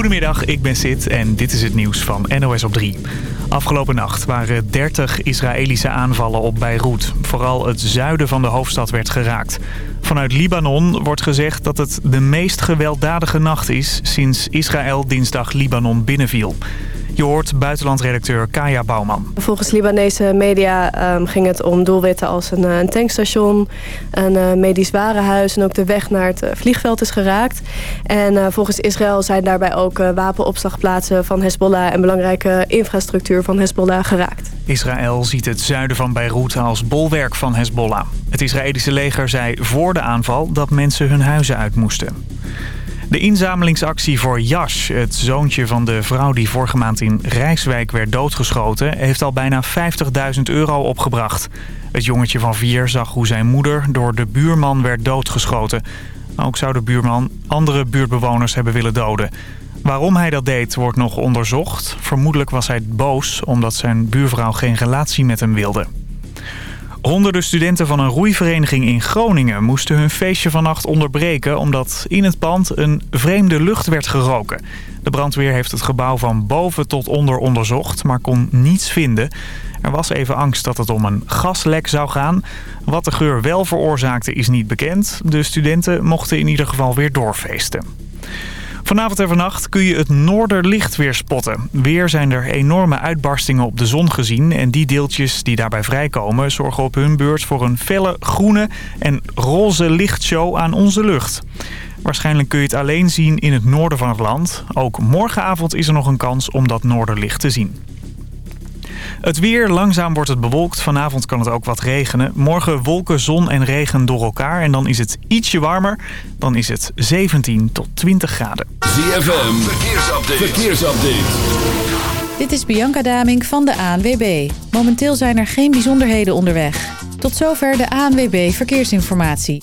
Goedemiddag, ik ben Sid en dit is het nieuws van NOS op 3. Afgelopen nacht waren 30 Israëlische aanvallen op Beirut. Vooral het zuiden van de hoofdstad werd geraakt. Vanuit Libanon wordt gezegd dat het de meest gewelddadige nacht is... sinds Israël dinsdag Libanon binnenviel. Je hoort buitenlandredacteur Kaya Bouwman. Volgens Libanese media um, ging het om doelwitten als een, een tankstation, een uh, medisch warenhuis en ook de weg naar het uh, vliegveld is geraakt. En uh, volgens Israël zijn daarbij ook wapenopslagplaatsen van Hezbollah en belangrijke infrastructuur van Hezbollah geraakt. Israël ziet het zuiden van Beirut als bolwerk van Hezbollah. Het Israëlische leger zei voor de aanval dat mensen hun huizen uit moesten. De inzamelingsactie voor Jas, het zoontje van de vrouw die vorige maand in Rijswijk werd doodgeschoten, heeft al bijna 50.000 euro opgebracht. Het jongetje van vier zag hoe zijn moeder door de buurman werd doodgeschoten. Ook zou de buurman andere buurtbewoners hebben willen doden. Waarom hij dat deed wordt nog onderzocht. Vermoedelijk was hij boos omdat zijn buurvrouw geen relatie met hem wilde. Honderden studenten van een roeivereniging in Groningen moesten hun feestje vannacht onderbreken... omdat in het pand een vreemde lucht werd geroken. De brandweer heeft het gebouw van boven tot onder onderzocht, maar kon niets vinden. Er was even angst dat het om een gaslek zou gaan. Wat de geur wel veroorzaakte is niet bekend. De studenten mochten in ieder geval weer doorfeesten. Vanavond en vannacht kun je het noorderlicht weer spotten. Weer zijn er enorme uitbarstingen op de zon gezien... en die deeltjes die daarbij vrijkomen zorgen op hun beurt voor een felle groene en roze lichtshow aan onze lucht. Waarschijnlijk kun je het alleen zien in het noorden van het land. Ook morgenavond is er nog een kans om dat noorderlicht te zien. Het weer, langzaam wordt het bewolkt. Vanavond kan het ook wat regenen. Morgen wolken, zon en regen door elkaar. En dan is het ietsje warmer. Dan is het 17 tot 20 graden. ZFM, verkeersupdate. verkeersupdate. Dit is Bianca Daming van de ANWB. Momenteel zijn er geen bijzonderheden onderweg. Tot zover de ANWB Verkeersinformatie.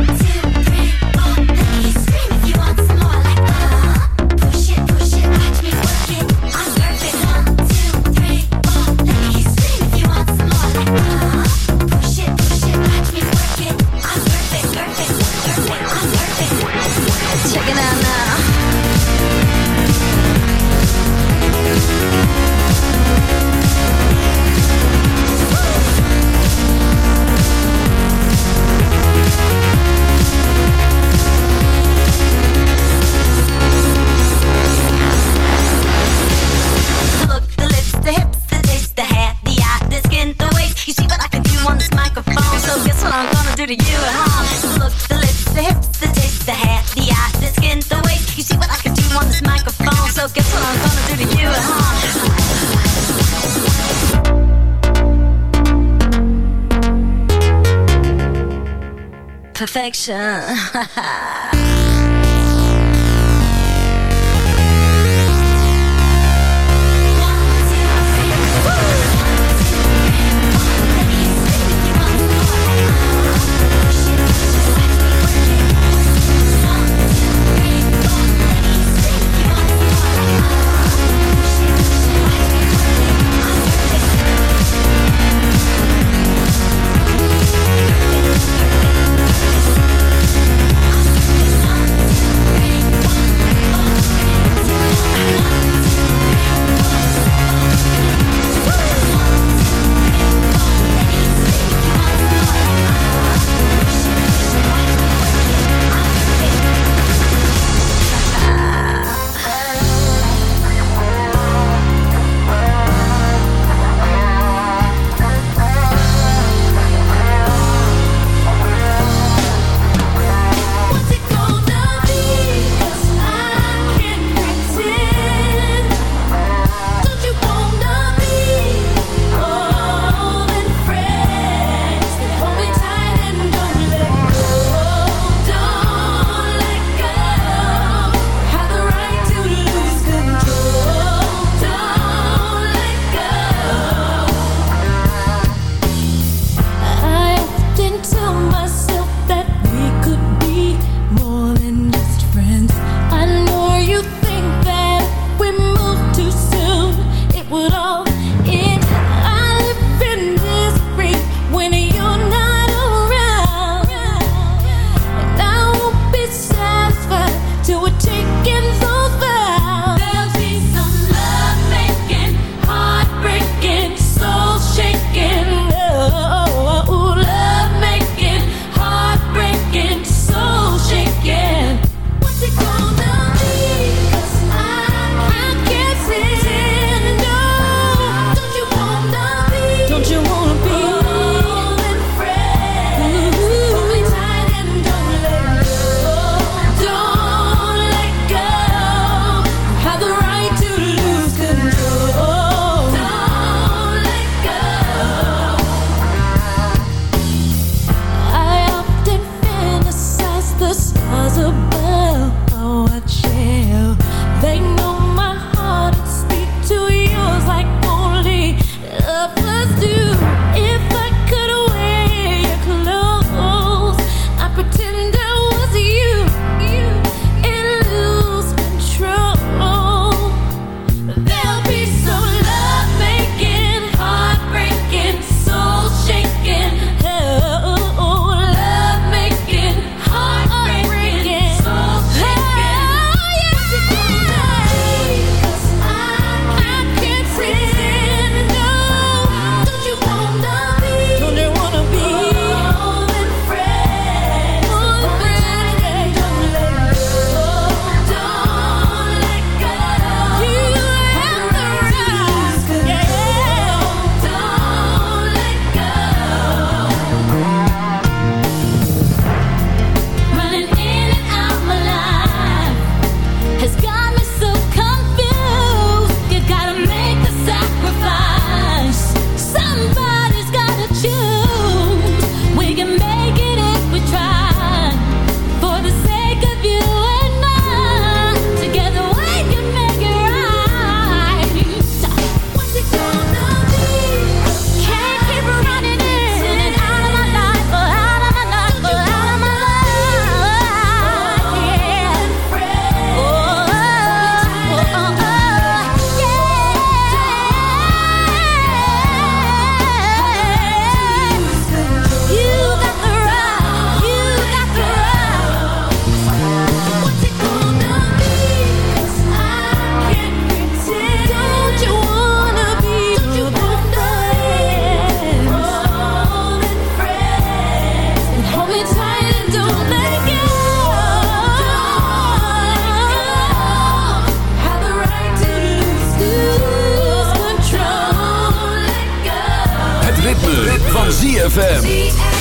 ZFM.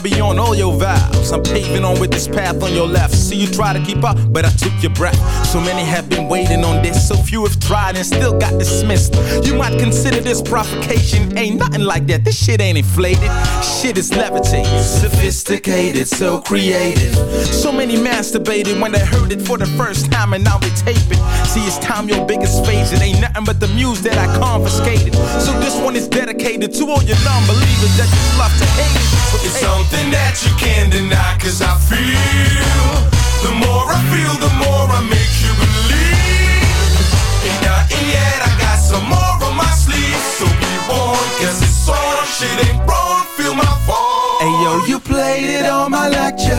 Be on all your vows. I'm paving on with this path on your left. See you try to keep up, but I took your breath. So many have been waiting on this, so few have tried and still got dismissed. You might consider this provocation, ain't nothing like that. This shit ain't inflated, shit is levitated, sophisticated, so creative. So many masturbated when they heard it for the first time, and now they tape it. See, it's time your biggest phase. It ain't nothing but the muse that I confiscated. So this one is dedicated to all your non-believers that just love to hate it. So it's something that you can't deny, cause I feel. The more I feel, the more I make you believe. Ain't nothing yet, I got some more on my sleeve. So be warned, cause it's on, shit ain't wrong, feel my fall. Hey yo, you played it on my lecture.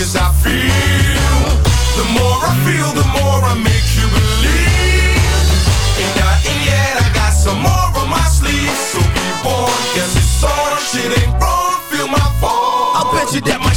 cause I feel. The more I feel, the more I make you believe. Ain't nothing yet, I got some more on my sleeve. So be warned, cause it's on, shit ain't wrong, feel my fall. I bet you that my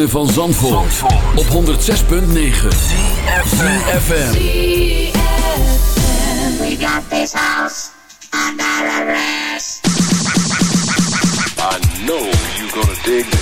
ritme van Zandvoort, op 106.9 ZFM. We got this house under arrest. I know you're gonna dig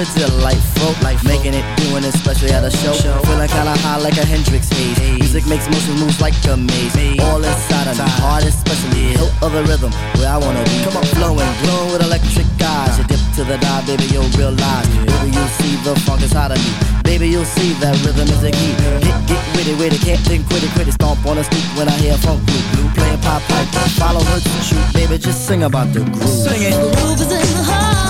Delightful, delightful. Life making it, doing it, especially at a show. Feeling kinda high like a Hendrix haze. Music makes motion moves like a maze. All inside of me, heart especially. Hilt of the rhythm, where I wanna be. Come on, flowing, glowing with electric eyes. You dip to the dive, baby, you'll realize. Baby, you'll see the funk inside of me. Baby, you'll see that rhythm is the key. Get, get witty, witty, can't think, quit it, quit it. Stomp on the street when I hear funk blue. Blue playing pop pipe, follow her to shoot. Baby, just sing about the groove. Sing it. Groove is in the heart.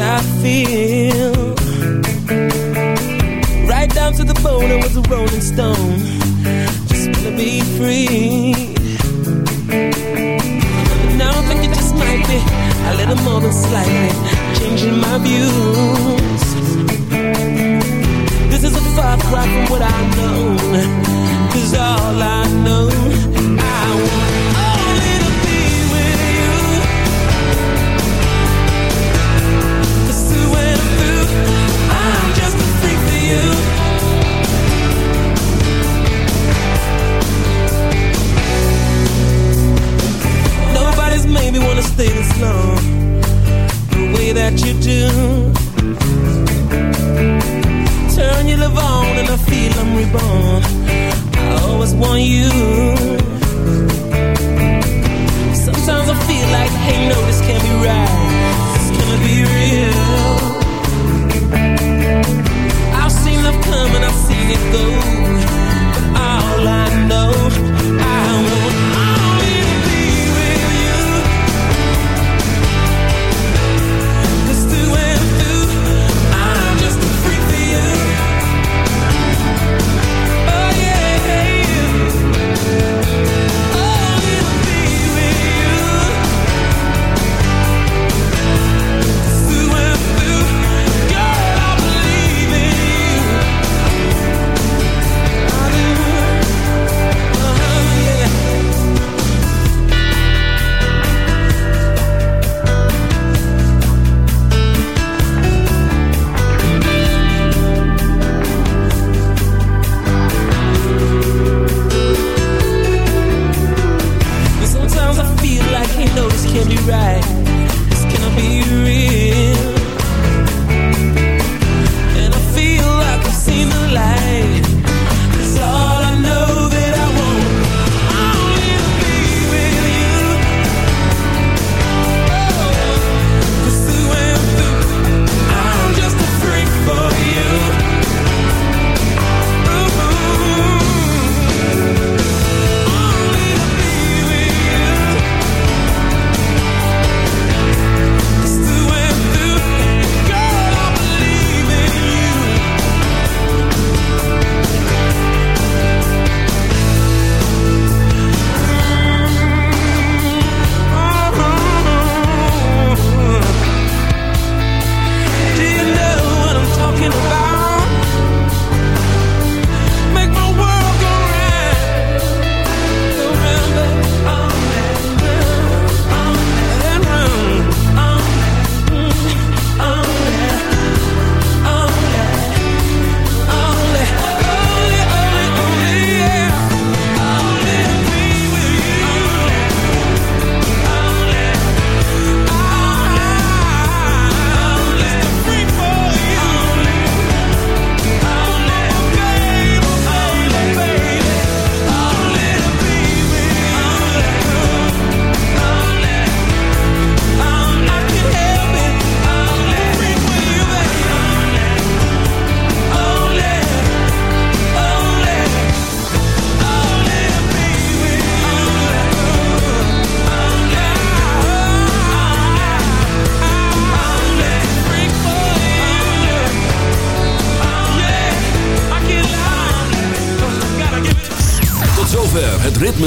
I feel. Right down to the bone, I was a rolling stone. Just wanna be free. But now I think it just might be a little more than slightly changing my views. This is a far cry from what I know. Cause all I know,